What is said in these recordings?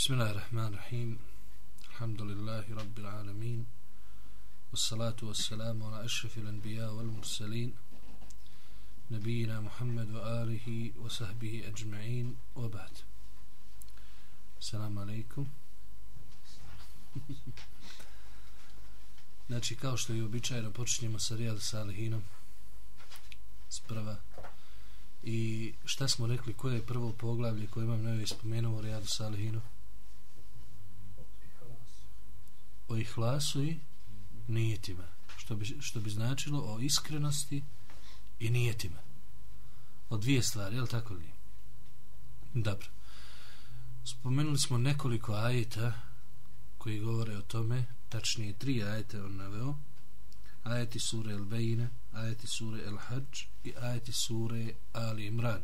Bismillahirrahmanirrahim. Alhamdulillahi rabbil alamin. Wassalatu wassalamu ala ashrafil anbiya wal mursalin. Nabiyina Muhammad wa alihi wa sahbihi ajma'in wa ba'd. Assalamu alaikum. znači, kao što je običajno, počinjemo sa Rijal Salihinom. Sprava I šta smo rekli, koje je prvo poglavlje koje imam nove spomenuo Rijal Salihinu? Salihinu? O ihlasu i nijetima. Što bi, što bi značilo o iskrenosti i nijetima. O dvije stvari, je li tako li? Dobro. Spomenuli smo nekoliko ajeta koji govore o tome, tačnije tri ajete on naveo, ajeti sure El Bejine, ajeti sure El Hajj i ajeti sure Ali Imran.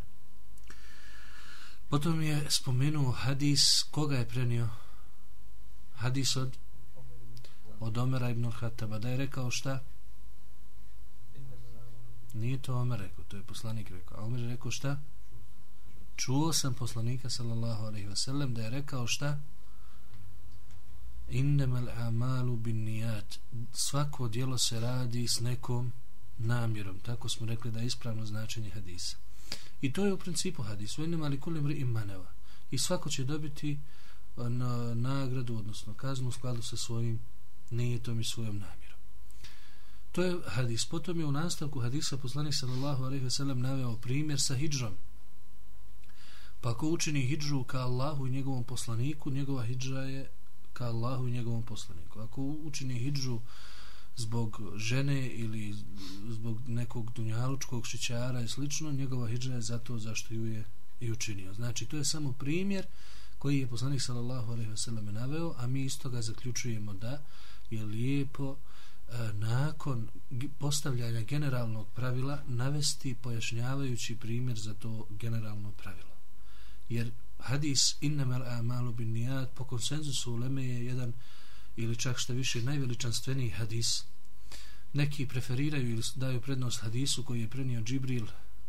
Potom je spomenuo hadis, koga je prenio? Hadis od od Omera ibn Khattaba da je rekao šta? Nije to Omer rekao, to je poslanik rekao. A Omer je rekao šta? Čuo sam poslanika sallallahu alaihi wasallam da je rekao šta? Innamal amalu bin nijat. Svako dijelo se radi s nekom namjerom. Tako smo rekli da je ispravno značenje hadisa. I to je u principu hadis. Vojnem ali kulim ri imaneva. I svako će dobiti eh, na nagradu, odnosno kaznu u skladu sa svojim nije to mi svojom namjerom. To je hadis. Potom je u nastavku hadisa poslanik sallallahu alaihi ve sellem naveo primjer sa hijđrom. Pa ako učini hijđru ka Allahu i njegovom poslaniku, njegova hijđra je ka Allahu i njegovom poslaniku. Ako učini hijđru zbog žene ili zbog nekog dunjalučkog šićara i slično, njegova hijđra je zato zašto ju je i učinio. Znači, to je samo primjer koji je poslanik sallallahu alaihi ve sellem naveo, a mi isto ga zaključujemo da je lijepo e, nakon postavljanja generalnog pravila navesti pojašnjavajući primjer za to generalno pravilo. Jer hadis innamal a'malu bin nijad po konsenzusu uleme je jedan ili čak što više najveličanstveniji hadis. Neki preferiraju ili daju prednost hadisu koji je prenio Džibril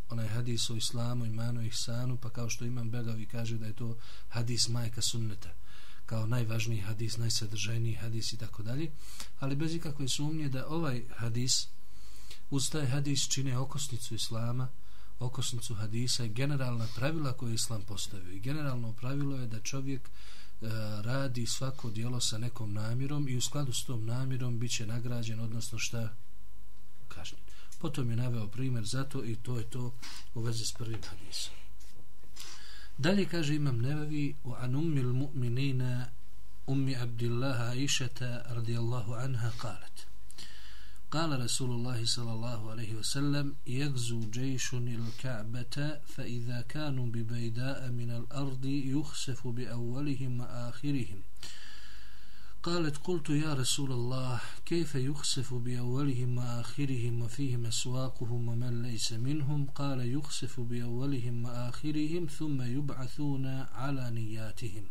onaj hadis o islamu, imanu i ihsanu, pa kao što imam Begavi kaže da je to hadis majka sunneta kao najvažniji hadis, najsadržajniji hadis i tako dalje, ali bez ikakve sumnje da ovaj hadis uz taj hadis čine okosnicu islama, okosnicu hadisa i generalna pravila koje islam postavio. I generalno pravilo je da čovjek e, radi svako dijelo sa nekom namjerom i u skladu s tom namjerom bit će nagrađen, odnosno šta kažem. Potom je naveo primjer za to i to je to u vezi s prvim hadisom. Dalje kaže imam nevavi u anummil mu'minina ummi abdillaha išata radijallahu anha kalet. قال رسول الله صلى الله عليه وسلم يغزو جيش الكعبة فإذا كانوا ببيداء من الأرض يخسف بأولهم وآخرهم قالت قلت يا رسول الله كيف يخسف بأولهم وآخرهم وفيهم أسواقهم ومن ليس منهم قال يخسف بأولهم وآخرهم ثم يبعثون على نياتهم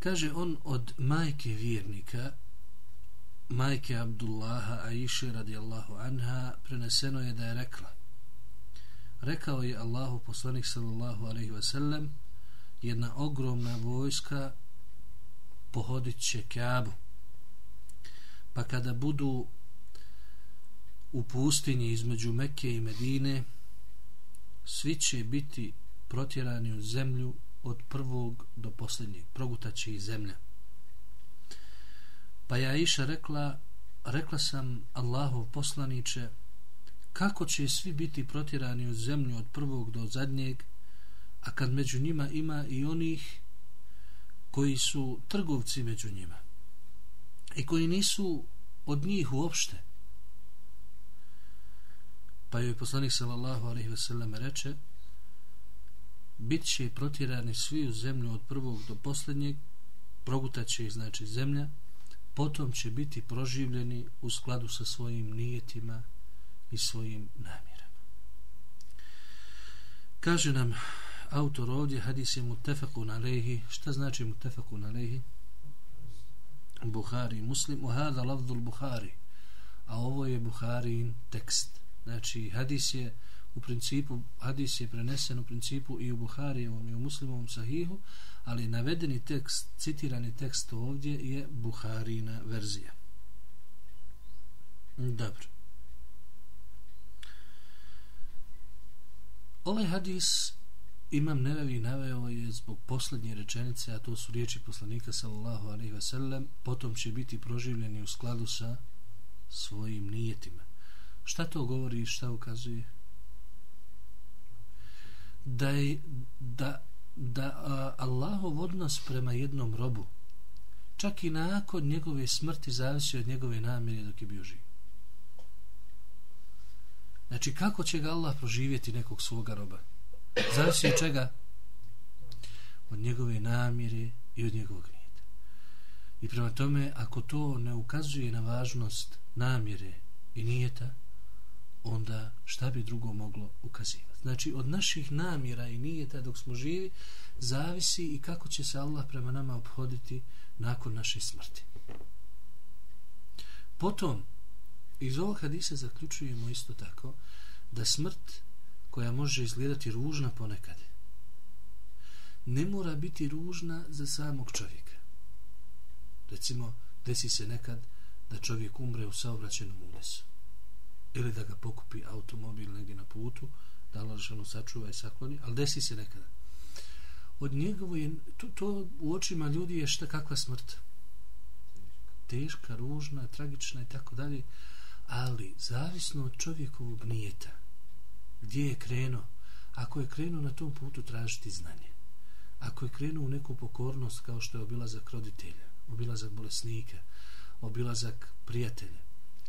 Kaže on od majke vjernika, majke Abdullaha Aisha radijallahu anha, preneseno je da je rekla. Rekao je Allahu poslanik sallallahu alaihi wa sallam, jedna ogromna vojska pohodit će Kaabu. Pa kada budu u pustinji između Mekke i Medine, svi će biti protjerani u zemlju od prvog do posljednjeg. Progutaće i zemlja. Pa ja iša rekla, rekla sam Allahov poslaniće, kako će svi biti protjerani u zemlju od prvog do zadnjeg, a kad među njima ima i onih koji su trgovci među njima i koji nisu od njih uopšte. Pa joj poslanik sallallahu alaihi ve sellem reče bit će protirani svi u zemlju od prvog do posljednjeg progutat će ih znači zemlja potom će biti proživljeni u skladu sa svojim nijetima i svojim namjerama. Kaže nam autor ovdje hadis je mutefakun alejhi. šta znači mutefakun alejhi? Buhari muslim. U hada lavdul Buhari. A ovo je Buharin tekst. Znači hadis je u principu hadis je prenesen u principu i u Buharijevom i u muslimovom sahihu ali navedeni tekst citirani tekst ovdje je Buharina verzija. Dobro. Ovaj hadis Imam Nevevi naveo je zbog posljednje rečenice, a to su riječi poslanika sallallahu alaihi ve sellem, potom će biti proživljeni u skladu sa svojim nijetima. Šta to govori i šta ukazuje? Da je da, da a, Allahov odnos prema jednom robu čak i nakon njegove smrti zavisi od njegove namjere dok je bio živ. Znači, kako će ga Allah proživjeti nekog svoga roba? Zavisi od čega? Od njegove namjere i od njegovog nijeta. I prema tome, ako to ne ukazuje na važnost namjere i nijeta, onda šta bi drugo moglo ukazivati? Znači, od naših namjera i nijeta dok smo živi, zavisi i kako će se Allah prema nama obhoditi nakon naše smrti. Potom, iz ovog hadisa zaključujemo isto tako, da smrt koja može izgledati ružna ponekad. Ne mora biti ružna za samog čovjeka. Recimo desi se nekad da čovjek umre u saobraćenom udesu ili da ga pokupi automobil negdje na putu da lažano sačuva i sakloni ali desi se nekada. Od njegovo je to, to u očima ljudi je šta kakva smrt. Teška, ružna, tragična i tako dalje ali zavisno od čovjekovog nijeta gdje je krenuo? Ako je krenuo na tom putu tražiti znanje. Ako je krenuo u neku pokornost kao što je obilazak roditelja obilazak bolesnika obilazak prijatelja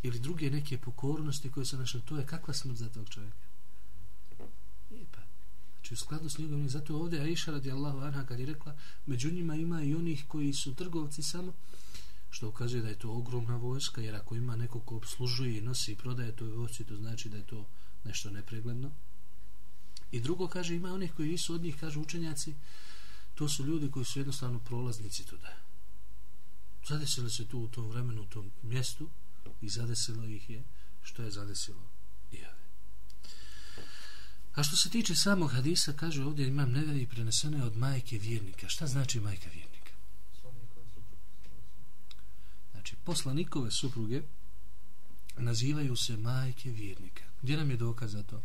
ili druge neke pokornosti koje se našle to je kakva smrt za tog čovjeka? Je pa znači u skladu s njegovim zato ovdje Aisha radijallahu anha kad je rekla među njima ima i onih koji su trgovci samo što ukazuje da je to ogromna vojska jer ako ima neko ko obslužuje i nosi i prodaje to vojci to znači da je to nešto nepregledno. I drugo kaže, ima onih koji nisu od njih, kažu učenjaci, to su ljudi koji su jednostavno prolaznici tuda. Zadesilo se tu u tom vremenu, u tom mjestu i zadesilo ih je što je zadesilo i ove. A što se tiče samog hadisa, kaže ovdje imam neveri prenesene od majke vjernika. Šta znači majka vjernika? Znači, poslanikove supruge nazivaju se majke vjernika. Gdje nam je dokaz za to?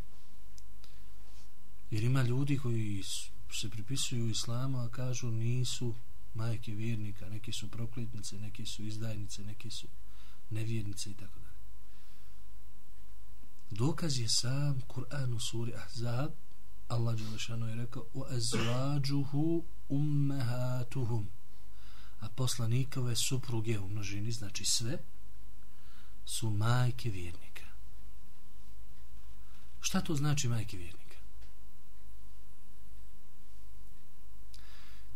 Jer ima ljudi koji se pripisuju islamu, a kažu nisu majke vjernika, neki su prokletnice, neki su izdajnice, neki su nevjernice i tako dalje. Dokaz je sam Kur'an u suri Ahzab, Allah Đelešanu je rekao u azvađuhu ummehatuhum a poslanikove supruge u množini, znači sve, su majke vjernika. Šta to znači majke vjernika?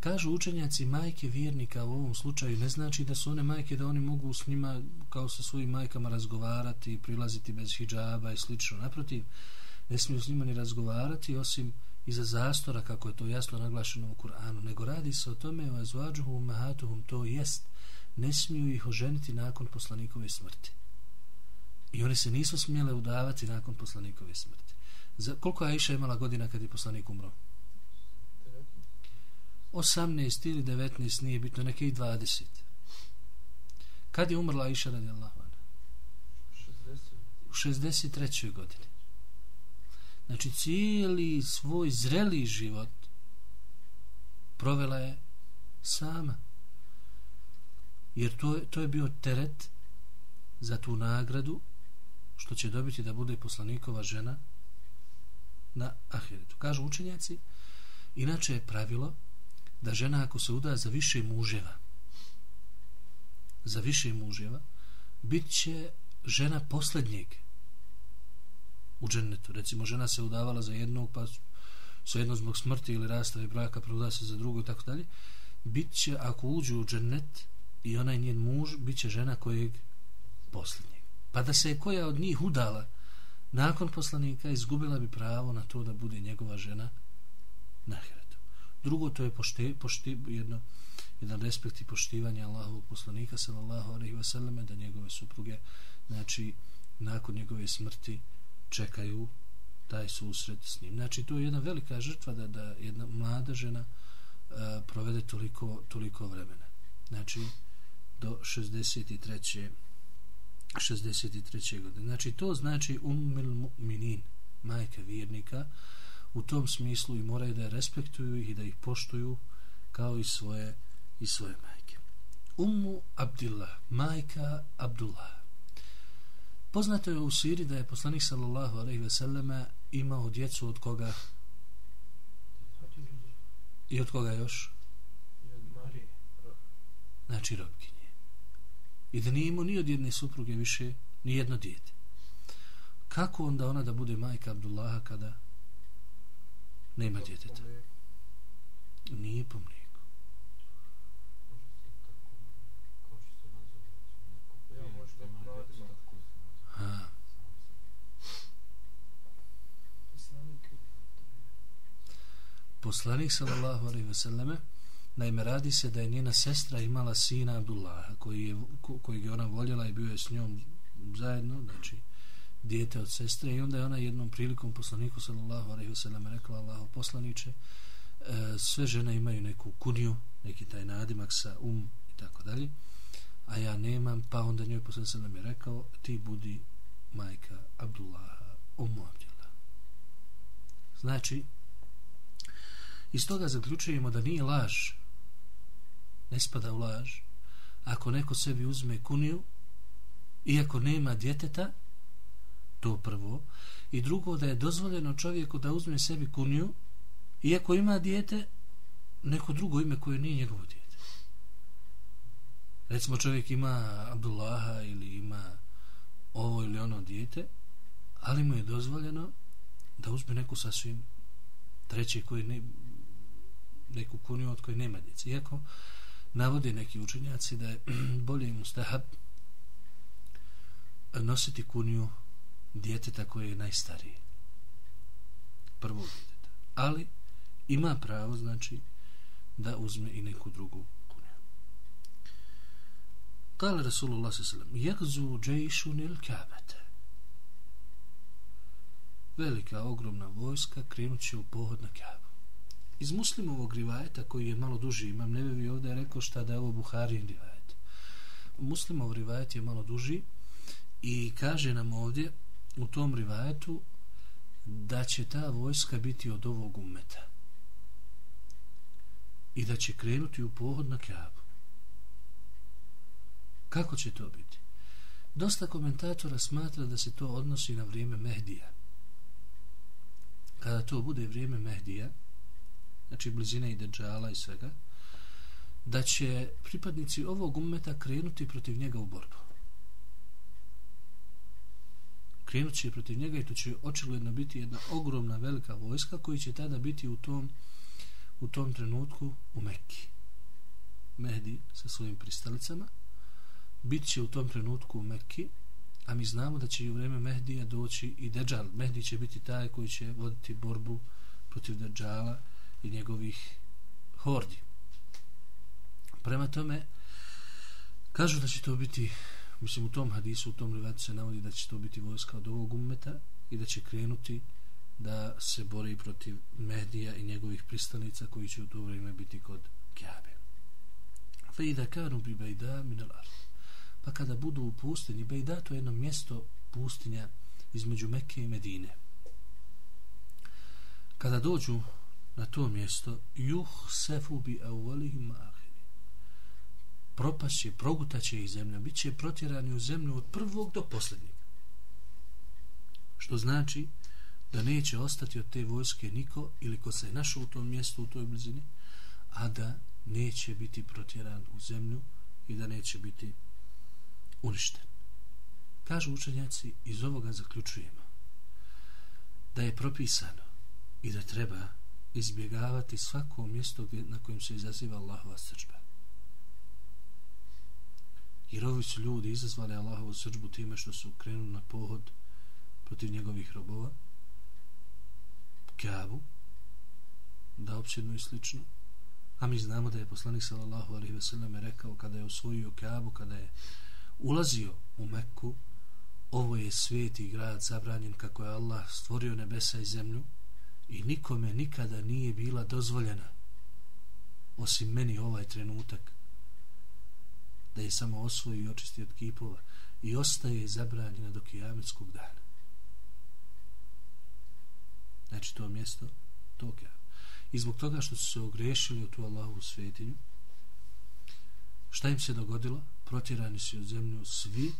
Kažu učenjaci majke vjernika u ovom slučaju ne znači da su one majke da oni mogu s njima kao sa svojim majkama razgovarati i prilaziti bez hijjaba i slično. Naprotiv, ne smiju s njima ni razgovarati osim iza zastora kako je to jasno naglašeno u Kur'anu, nego radi se o tome o azvađuhum mahatuhum, to jest ne smiju ih oženiti nakon poslanikove smrti. I oni se nisu smjele udavati nakon poslanikove smrti. Za, koliko je Aisha imala godina kad je poslanik umro? 18 ili 19, nije bitno, neke i 20. Kad je umrla Aisha radi Allah? U 63. godini. Znači cijeli svoj zreli život provela je sama. Jer to je, to je bio teret za tu nagradu što će dobiti da bude poslanikova žena na ahiretu. Kažu učenjaci, inače je pravilo da žena ako se uda za više muževa, za više muževa, bit će žena posljednjeg u džennetu. Recimo, žena se udavala za jednog, pa sa jedno zbog smrti ili rastave braka, preuda se za drugo i tako dalje. Bit će, ako uđu u džennet i onaj njen muž, bit će žena kojeg posljednje pa da se je koja od njih udala nakon poslanika izgubila bi pravo na to da bude njegova žena na hiretu. Drugo to je pošti, pošti, jedno, jedan respekt i poštivanje Allahovog poslanika sallallahu alaihi selleme da njegove supruge znači nakon njegove smrti čekaju taj susret s njim. Znači, to je jedna velika žrtva da, da jedna mlada žena uh, provede toliko, toliko vremena. Znači, do 63. 63. godine. Znači, to znači umil minin, majka vjernika, u tom smislu i moraju da je respektuju i da ih poštuju kao i svoje i svoje majke. Ummu Abdillah, majka Abdullah. Poznato je u Siri da je poslanik sallallahu alejhi ve selleme imao djecu od koga i od koga još? Znači robkinje. I da nije imao ni od jedne supruge više ni jedno dijete. Kako onda ona da bude majka Abdullaha kada nema djeteta? Nije po mlijeku. Ha. Poslanik sallallahu alejhi ve selleme naime radi se da je njena sestra imala sina Abdullaha koji je koji je ona voljela i bio je s njom zajedno, znači dijete od sestre i onda je ona jednom prilikom poslaniku sallallahu alejhi ve sellem rekla Allaho poslaniče, e, sve žene imaju neku kuniju neki taj nadimak sa um i tako dalje a ja nemam pa onda njoj poslanik sallam je rekao ti budi majka Abdullaha umu Abdullah. znači iz toga zaključujemo da nije laž ne spada u laž. Ako neko sebi uzme kuniju iako nema djeteta to prvo. I drugo da je dozvoljeno čovjeku da uzme sebi kuniju iako ima dijete neko drugo ime koje nije njegovo dijete. Recimo čovjek ima Abdullaha ili ima ovo ili ono dijete ali mu je dozvoljeno da uzme neku sasvim treće koji ne neku kuniju od koje nema djece. Iako navode neki učenjaci da je bolje im ustahab nositi kuniju djeteta koje je najstarije Prvo djeteta. Ali ima pravo znači da uzme i neku drugu kuniju. Kale Rasulullah s.a.v. Jekzu džejšun il kabete velika ogromna vojska krenut će u pohod na kabu iz muslimovog rivajeta koji je malo duži imam nebevi ovdje rekao šta da je ovo Buharin rivajet muslimov rivajet je malo duži i kaže nam ovdje u tom rivajetu da će ta vojska biti od ovog umeta i da će krenuti u pohod na Kjabu. Kako će to biti? Dosta komentatora smatra da se to odnosi na vrijeme Mehdija. Kada to bude vrijeme Mehdija, znači blizine i deđala i svega, da će pripadnici ovog ummeta krenuti protiv njega u borbu. Krenut će protiv njega i to će očigledno biti jedna ogromna velika vojska koji će tada biti u tom u tom trenutku u Mekki. Mehdi sa svojim pristalicama bit će u tom trenutku u Mekki a mi znamo da će i u vreme Mehdija doći i Dejjal. Mehdi će biti taj koji će voditi borbu protiv Dejjala i njegovih hordi. Prema tome, kažu da će to biti, mislim u tom hadisu, u tom rivatu se navodi da će to biti vojska od ovog ummeta i da će krenuti da se bori protiv Mehdija i njegovih pristanica koji će u to vrijeme biti kod Kjabe. Fa i da kanu bi Bejda minal ard. Pa kada budu u pustinji, Bejda to je jedno mjesto pustinja između Mekke i Medine. Kada dođu na to mjesto juh sefu bi avolihim ahiri propašće, progutaće ih zemlja bit će protjerani u zemlju od prvog do posljednjeg. Što znači da neće ostati od te vojske niko ili ko se je našao u tom mjestu u toj blizini a da neće biti protjeran u zemlju i da neće biti uništen. Kažu učenjaci iz ovoga zaključujemo da je propisano i da treba izbjegavati svako mjesto na kojem se izaziva Allahova srđba. Jer ovi su ljudi izazvali Allahovu srđbu time što su krenuli na pohod protiv njegovih robova, Kaabu, da općedno i slično. A mi znamo da je poslanik sallallahu alaihi ve selleme rekao kada je osvojio Kaabu, kada je ulazio u Mekku, ovo je sveti grad zabranjen kako je Allah stvorio nebesa i zemlju i nikome nikada nije bila dozvoljena osim meni ovaj trenutak da je samo osvoji i očisti od kipova i ostaje zabranjena do kijametskog dana. Znači to mjesto tog ja. I zbog toga što su se ogrešili u tu Allahovu svetinju, šta im se dogodilo? Protjerani su u zemlju svi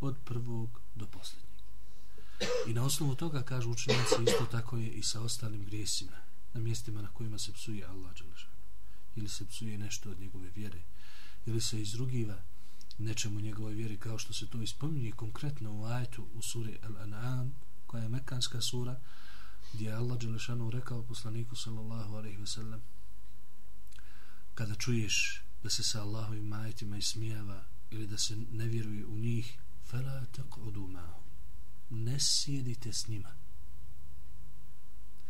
od prvog do posljednjeg. I na osnovu toga, kažu učenjaci, isto tako je i sa ostalim grijesima, na mjestima na kojima se psuje Allah Đelešanu. Ili se psuje nešto od njegove vjere, ili se izrugiva nečemu njegove vjeri, kao što se to ispominje konkretno u ajetu u suri Al-An'am, koja je mekanska sura, gdje je Allah Đelešanu rekao poslaniku sallallahu alaihi ve sellem kada čuješ da se sa Allahovim ajetima ismijava ili da se ne vjeruje u njih, fela taq'udu ma'hum ne sjedite s njima.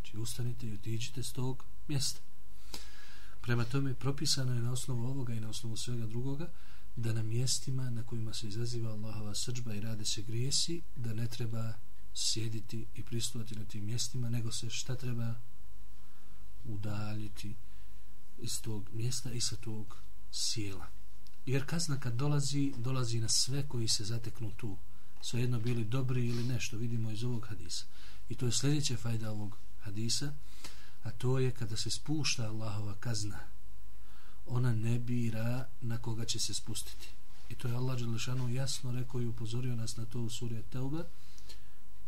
Znači ustanite i otiđite s tog mjesta. Prema tome propisano je na osnovu ovoga i na osnovu svega drugoga da na mjestima na kojima se izaziva Allahova srđba i rade se grijesi da ne treba sjediti i pristovati na tim mjestima nego se šta treba udaljiti iz tog mjesta i sa tog sjela. Jer kazna kad dolazi dolazi na sve koji se zateknu tu svejedno bili dobri ili nešto, vidimo iz ovog hadisa. I to je sljedeća fajda ovog hadisa, a to je kada se spušta Allahova kazna, ona ne bira na koga će se spustiti. I to je Allah Đelešanu jasno rekao i upozorio nas na to u suri Teuba,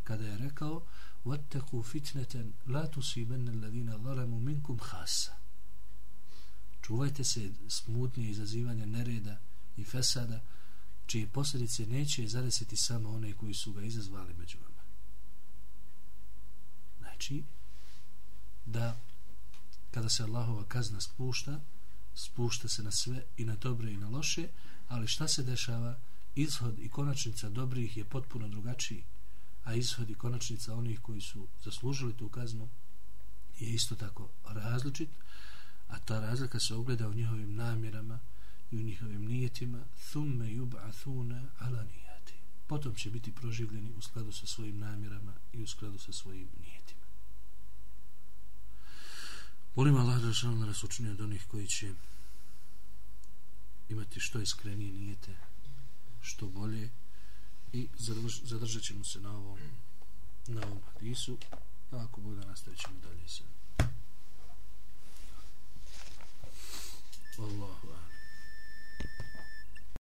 kada je rekao وَتَّقُوا فِتْنَةً لَا تُسِيبَنَّ الَّذِينَ ظَلَمُوا مِنْكُمْ خَاسَ Čuvajte se smutnije izazivanja nereda i fesada, čije posljedice neće zadesiti samo one koji su ga izazvali među vama. Znači, da kada se Allahova kazna spušta, spušta se na sve i na dobre i na loše, ali šta se dešava? Izhod i konačnica dobrih je potpuno drugačiji, a izhod i konačnica onih koji su zaslužili tu kaznu je isto tako različit, a ta razlika se ogleda u njihovim namjerama, i u njihovim nijetima thumme yub'athuna ala nijati potom će biti proživljeni u skladu sa svojim namjerama i u skladu sa svojim nijetima. Molim Allah da što nas učini od onih koji će imati što iskrenije nijete što bolje i zadržat ćemo se na ovom na ovom hadisu a ako bude da nastavit ćemo dalje se Allahu